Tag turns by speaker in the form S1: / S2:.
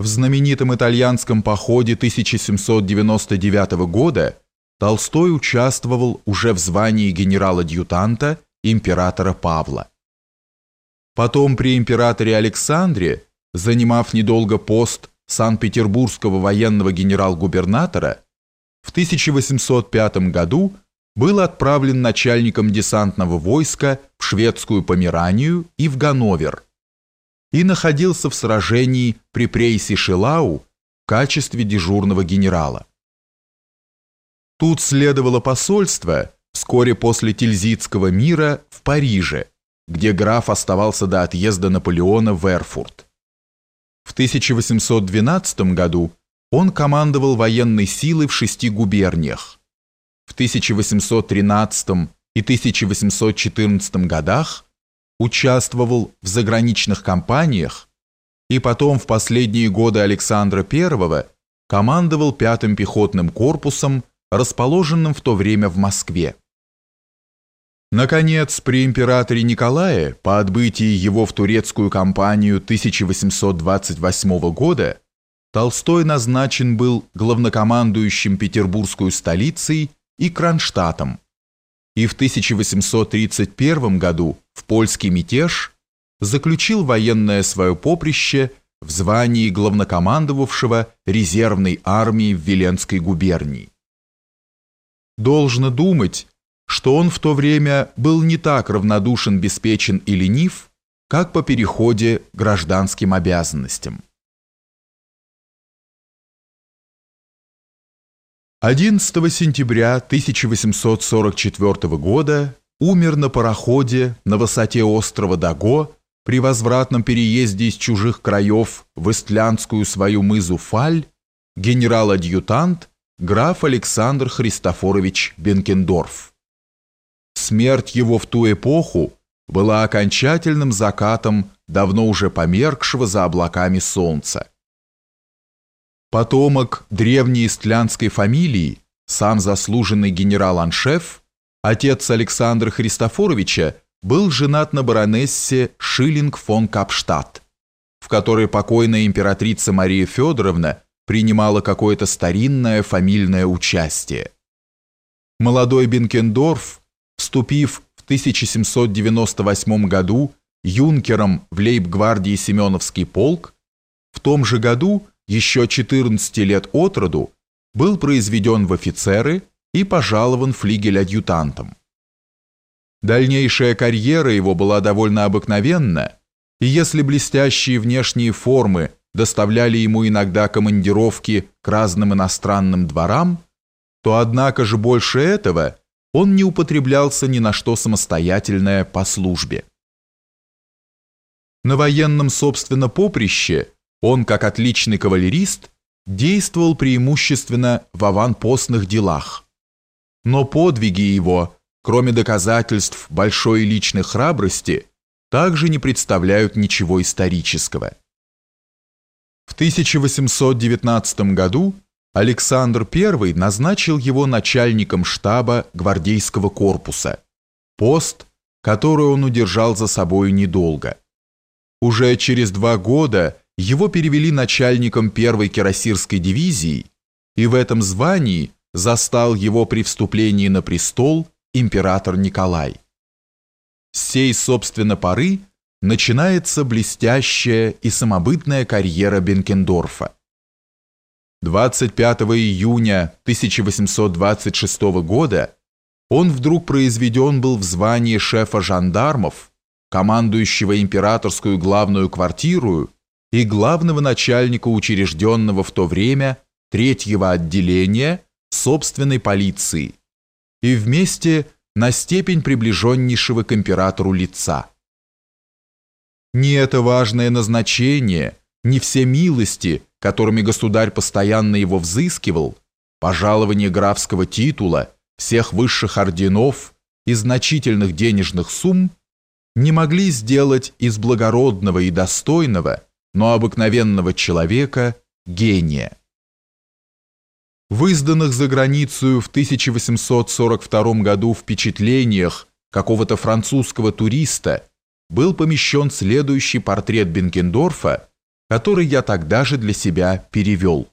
S1: В знаменитом итальянском походе 1799 года Толстой участвовал уже в звании генерал-адъютанта императора Павла. Потом при императоре Александре, занимав недолго пост Санкт-Петербургского военного генерал-губернатора, в 1805 году был отправлен начальником десантного войска в шведскую Померанию и в Ганновер и находился в сражении при прейсе Шилау в качестве дежурного генерала. Тут следовало посольство вскоре после Тильзитского мира в Париже, где граф оставался до отъезда Наполеона в Эрфурт. В 1812 году он командовал военной силой в шести губерниях. В 1813 и 1814 годах участвовал в заграничных кампаниях и потом в последние годы Александра I командовал пятым пехотным корпусом, расположенным в то время в Москве. Наконец, при императоре Николае, по отбытии его в турецкую кампанию 1828 года, Толстой назначен был главнокомандующим петербургской столицей и Кронштадтом, и в 1831 году в польский мятеж заключил военное свое поприще в звании главнокомандовавшего резервной армии в Веленской губернии. Должно думать, что он в то время был не так равнодушен, беспечен и ленив, как по переходе к гражданским обязанностям. 11 сентября 1844 года умер на пароходе на высоте острова Даго при возвратном переезде из чужих краев в Истлянскую свою мызу Фаль генерал-адъютант граф Александр Христофорович Бенкендорф. Смерть его в ту эпоху была окончательным закатом давно уже померкшего за облаками солнца. Потомок древней истлянской фамилии, сам заслуженный генерал-аншеф, отец Александра Христофоровича, был женат на баронессе Шиллинг фон Капштадт, в которой покойная императрица Мария Федоровна принимала какое-то старинное фамильное участие. Молодой Бенкендорф вступив в 1798 году юнкером в лейб-гвардии Семеновский полк, в том же году, еще 14 лет от роду, был произведен в офицеры и пожалован флигель-адъютантом. Дальнейшая карьера его была довольно обыкновенна, и если блестящие внешние формы доставляли ему иногда командировки к разным иностранным дворам, то однако же больше этого – он не употреблялся ни на что самостоятельное по службе. На военном, собственно, поприще он, как отличный кавалерист, действовал преимущественно в аванпостных делах. Но подвиги его, кроме доказательств большой личной храбрости, также не представляют ничего исторического. В 1819 году Александр I назначил его начальником штаба гвардейского корпуса, пост, который он удержал за собой недолго. Уже через два года его перевели начальником первой кирасирской дивизии, и в этом звании застал его при вступлении на престол император Николай. С сей, собственно, поры начинается блестящая и самобытная карьера Бенкендорфа. 25 июня 1826 года он вдруг произведен был в звании шефа жандармов, командующего императорскую главную квартиру и главного начальника учрежденного в то время третьего отделения собственной полиции и вместе на степень приближеннейшего к императору лица. Не это важное назначение, не все милости – которыми государь постоянно его взыскивал, пожалование графского титула, всех высших орденов и значительных денежных сумм, не могли сделать из благородного и достойного, но обыкновенного человека гения. В изданных за границу в 1842 году впечатлениях какого-то французского туриста был помещен следующий портрет Бенкендорфа который я тогда же для себя перевел.